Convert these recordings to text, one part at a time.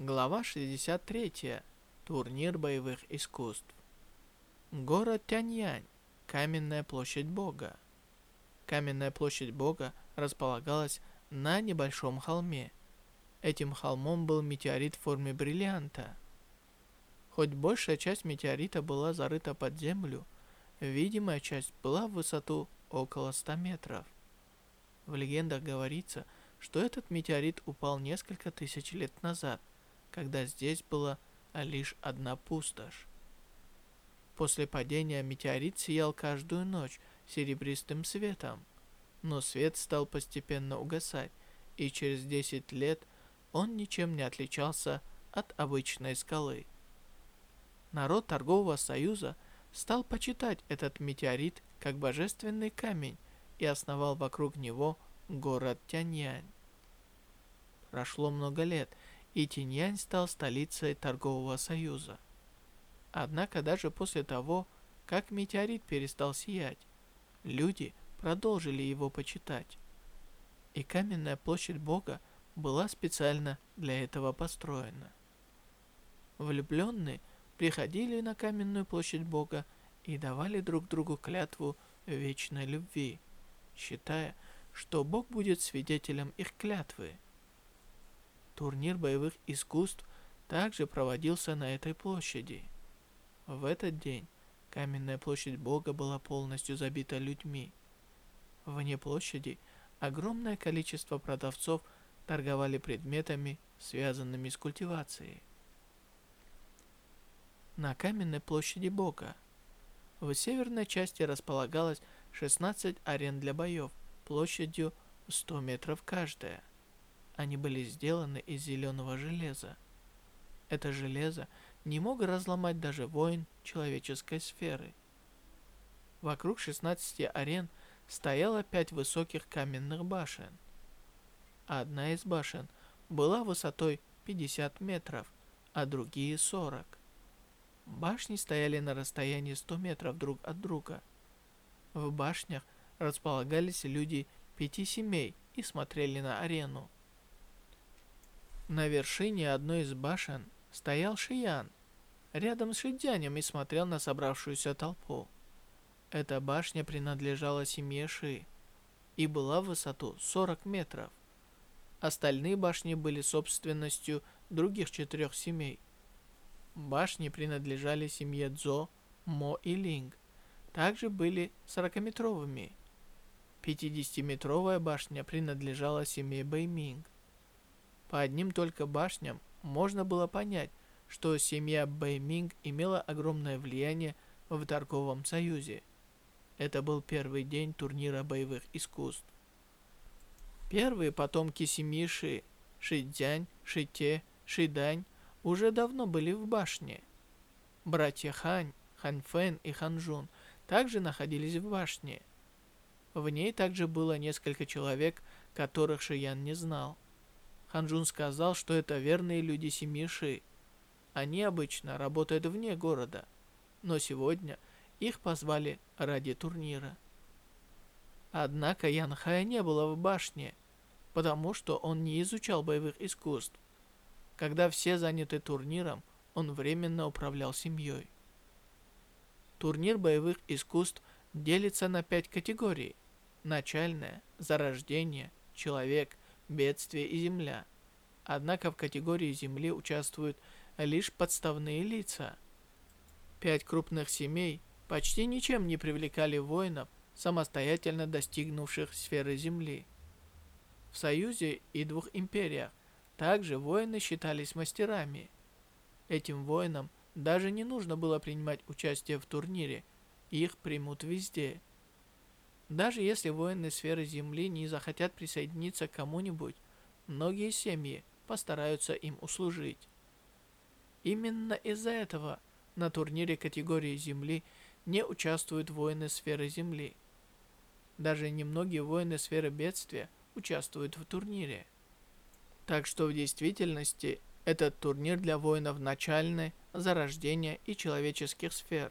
Глава 63. Турнир боевых искусств. Город Тяньянь. Каменная площадь Бога. Каменная площадь Бога располагалась на небольшом холме. Этим холмом был метеорит в форме бриллианта. Хоть большая часть метеорита была зарыта под землю, видимая часть была в высоту около 100 метров. В легендах говорится, что этот метеорит упал несколько тысяч лет назад – когда здесь была лишь одна пустошь. После падения метеорит сиял каждую ночь серебристым светом, но свет стал постепенно угасать, и через 10 лет он ничем не отличался от обычной скалы. Народ торгового союза стал почитать этот метеорит как божественный камень и основал вокруг него город Тяньянь. Прошло много лет, и Тиньянь стал столицей торгового союза. Однако даже после того, как метеорит перестал сиять, люди продолжили его почитать. И каменная площадь Бога была специально для этого построена. Влюбленные приходили на каменную площадь Бога и давали друг другу клятву вечной любви, считая, что Бог будет свидетелем их клятвы. Турнир боевых искусств также проводился на этой площади. В этот день каменная площадь Бога была полностью забита людьми. Вне площади огромное количество продавцов торговали предметами, связанными с культивацией. На каменной площади Бога в северной части располагалось 16 арен для боев площадью 100 метров каждая – они были сделаны из зеленого железа. Это железо не мог разломать даже воин человеческой сферы. Вокруг 16 арен стояло пять высоких каменных башен. Одна из башен была высотой 50 метров, а другие 40. Башни стояли на расстоянии 100 метров друг от друга. В башнях располагались люди пяти семей и смотрели на арену. На вершине одной из башен стоял Шиян, рядом с Шидянем и смотрел на собравшуюся толпу. Эта башня принадлежала семье Ши и была в высоту 40 метров. Остальные башни были собственностью других четырех семей. Башни принадлежали семье Цзо, Мо и Линг. Также были 40-метровыми. 50-метровая башня принадлежала семье Бэйминг. По одним только башням можно было понять, что семья Бэйминг имела огромное влияние в торговом союзе. Это был первый день турнира боевых искусств. Первые потомки семьи Ши, Шидзянь, Шите, Шидань, уже давно были в башне. Братья Хань, Ханьфэн и Ханжун также находились в башне. В ней также было несколько человек, которых Шиян не знал. Ханжун сказал, что это верные люди семьи Ши. Они обычно работают вне города, но сегодня их позвали ради турнира. Однако Ян Хая не было в башне, потому что он не изучал боевых искусств. Когда все заняты турниром, он временно управлял семьей. Турнир боевых искусств делится на пять категорий. Начальная, зарождение, человек, бедствие и земля. Однако в категории земли участвуют лишь подставные лица. Пять крупных семей почти ничем не привлекали воинов, самостоятельно достигнувших сферы земли. В Союзе и двух империях также воины считались мастерами. Этим воинам даже не нужно было принимать участие в турнире, их примут везде. Даже если воины сферы Земли не захотят присоединиться к кому-нибудь, многие семьи постараются им услужить. Именно из-за этого на турнире категории Земли не участвуют воины сферы Земли. Даже немногие воины сферы бедствия участвуют в турнире. Так что в действительности этот турнир для воинов начальной, зарождения и человеческих сфер.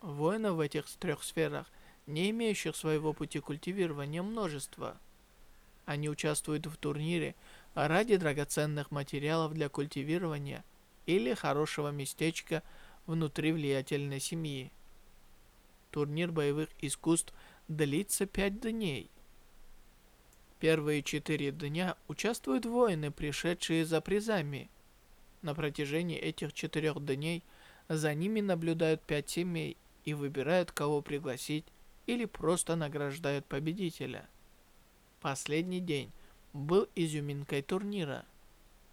Воинов в этих трех сферах не имеющих своего пути культивирования множество. Они участвуют в турнире, ради драгоценных материалов для культивирования или хорошего местечка внутри влиятельной семьи. Турнир боевых искусств длится пять дней. Первые четыре дня участвуют воины, пришедшие за призами. На протяжении этих четырех дней за ними наблюдают пять семей и выбирают, кого пригласить или просто награждают победителя. Последний день был изюминкой турнира.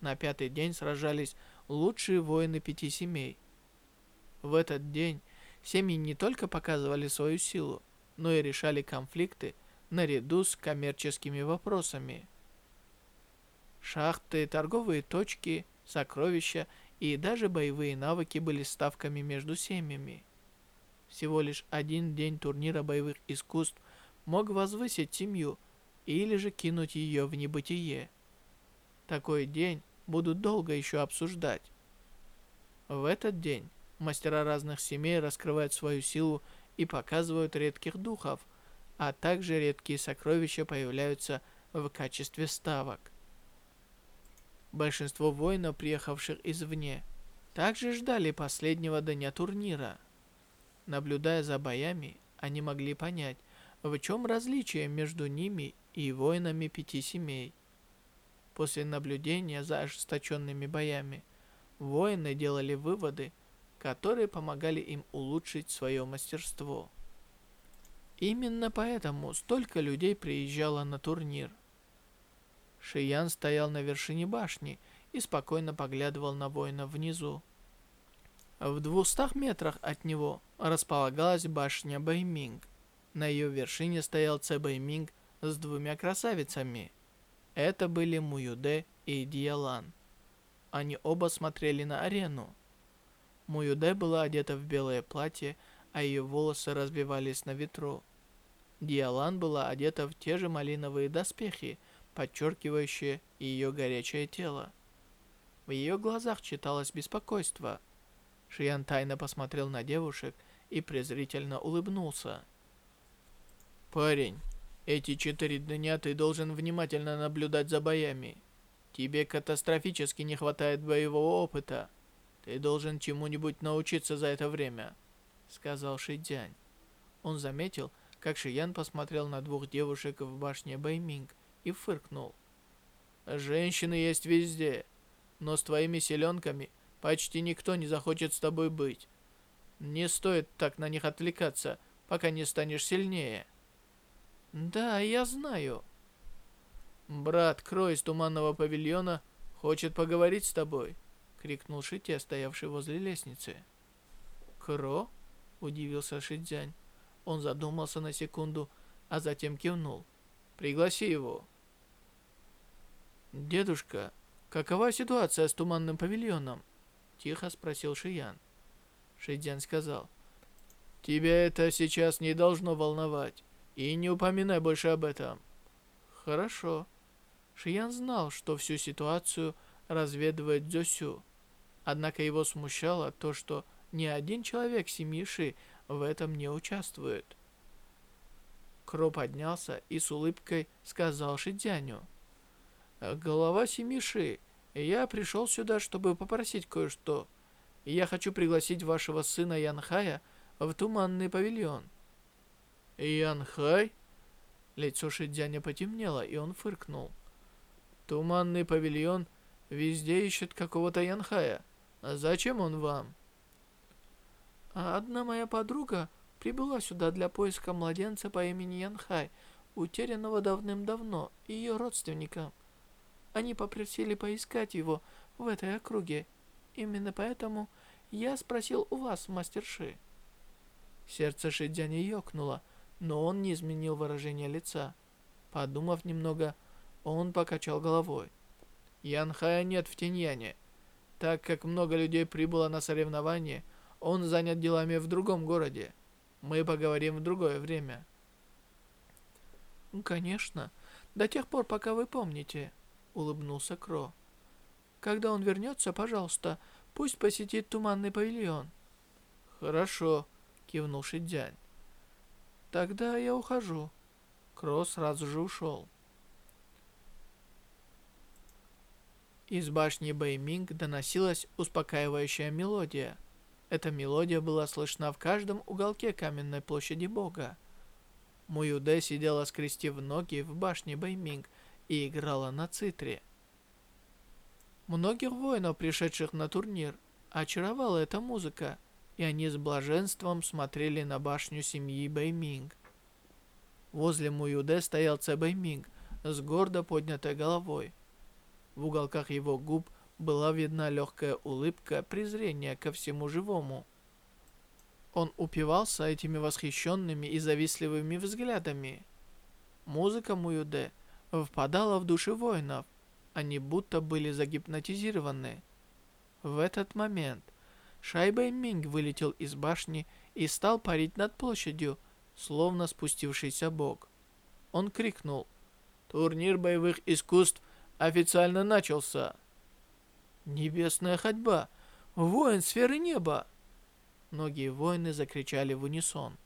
На пятый день сражались лучшие воины пяти семей. В этот день семьи не только показывали свою силу, но и решали конфликты наряду с коммерческими вопросами. Шахты, торговые точки, сокровища и даже боевые навыки были ставками между семьями. Всего лишь один день турнира боевых искусств мог возвысить семью или же кинуть ее в небытие. Такой день будут долго еще обсуждать. В этот день мастера разных семей раскрывают свою силу и показывают редких духов, а также редкие сокровища появляются в качестве ставок. Большинство воинов, приехавших извне, также ждали последнего дня турнира. Наблюдая за боями, они могли понять, в чем различие между ними и воинами пяти семей. После наблюдения за ожесточенными боями, воины делали выводы, которые помогали им улучшить свое мастерство. Именно поэтому столько людей приезжало на турнир. Шиян стоял на вершине башни и спокойно поглядывал на воина внизу. В двухстах метрах от него располагалась башня Бэйминг. На ее вершине стоял Цэ Бэйминг с двумя красавицами. Это были Муюде и Диалан. Они оба смотрели на арену. Муюде была одета в белое платье, а ее волосы разбивались на ветру. Диалан была одета в те же малиновые доспехи, подчеркивающие ее горячее тело. В ее глазах читалось беспокойство. Шиян тайно посмотрел на девушек и презрительно улыбнулся. «Парень, эти четыре дня ты должен внимательно наблюдать за боями. Тебе катастрофически не хватает боевого опыта. Ты должен чему-нибудь научиться за это время», — сказал Шидзянь. Он заметил, как Шиян посмотрел на двух девушек в башне Бэйминг и фыркнул. «Женщины есть везде, но с твоими селенками Почти никто не захочет с тобой быть. Не стоит так на них отвлекаться, пока не станешь сильнее. Да, я знаю. Брат Крой из Туманного Павильона хочет поговорить с тобой, крикнул Шите, стоявший возле лестницы. Кро? Удивился Шидзянь. Он задумался на секунду, а затем кивнул. Пригласи его. Дедушка, какова ситуация с Туманным Павильоном? Тихо спросил Шиян. Шидзян сказал. Тебя это сейчас не должно волновать. И не упоминай больше об этом. Хорошо. Шиян знал, что всю ситуацию разведывает Дзюсю. Однако его смущало то, что ни один человек семьи Ши в этом не участвует. Кро поднялся и с улыбкой сказал Шидзяню. «Голова семьи Ши, я пришел сюда, чтобы попросить кое-что. Я хочу пригласить вашего сына Янхая в туманный павильон». «Янхай?» Лицо Шидзяня потемнело, и он фыркнул. «Туманный павильон везде ищет какого-то Янхая. А зачем он вам?» «Одна моя подруга прибыла сюда для поиска младенца по имени Янхай, утерянного давным-давно, ее родственника». Они попросили поискать его в этой округе. Именно поэтому я спросил у вас, мастерши. Сердце Шидзяня ёкнуло, но он не изменил выражение лица. Подумав немного, он покачал головой. Янхая нет в Тиньяне. Так как много людей прибыло на соревнование, он занят делами в другом городе. Мы поговорим в другое время. Конечно, до тех пор, пока вы помните улыбнулся Кро. Когда он вернется, пожалуйста, пусть посетит туманный павильон. Хорошо, кивнул Шидзянь. Тогда я ухожу. Кро сразу же ушел. Из башни Бэйминг доносилась успокаивающая мелодия. Эта мелодия была слышна в каждом уголке каменной площади Бога. Муюде сидела скрестив ноги в башне Бэйминг и играла на цитре. Многих воинов, пришедших на турнир, очаровала эта музыка, и они с блаженством смотрели на башню семьи Бэйминг. Возле Муюде стоял Цэ Бэйминг с гордо поднятой головой. В уголках его губ была видна легкая улыбка презрения ко всему живому. Он упивался этими восхищенными и завистливыми взглядами. Музыка Муюде впадала в души воинов. Они будто были загипнотизированы. В этот момент Шайбэй Минг вылетел из башни и стал парить над площадью, словно спустившийся бог. Он крикнул «Турнир боевых искусств официально начался. Небесная ходьба! Воин сферы неба! Многие воины закричали в унисон.